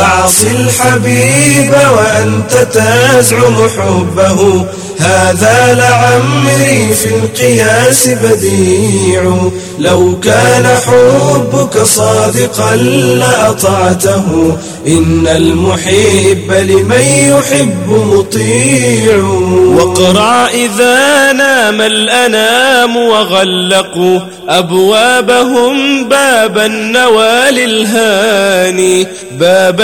تعصي الحبيب وأنت تزعم حبه. هذا لعمري في القياس بديع. لو كان حبك صادقا لأطعته. إن المحب لمن يحب مطيع. واقرع إذا نام الأنام وغلقوا أبوابهم باب النوال الهاني باب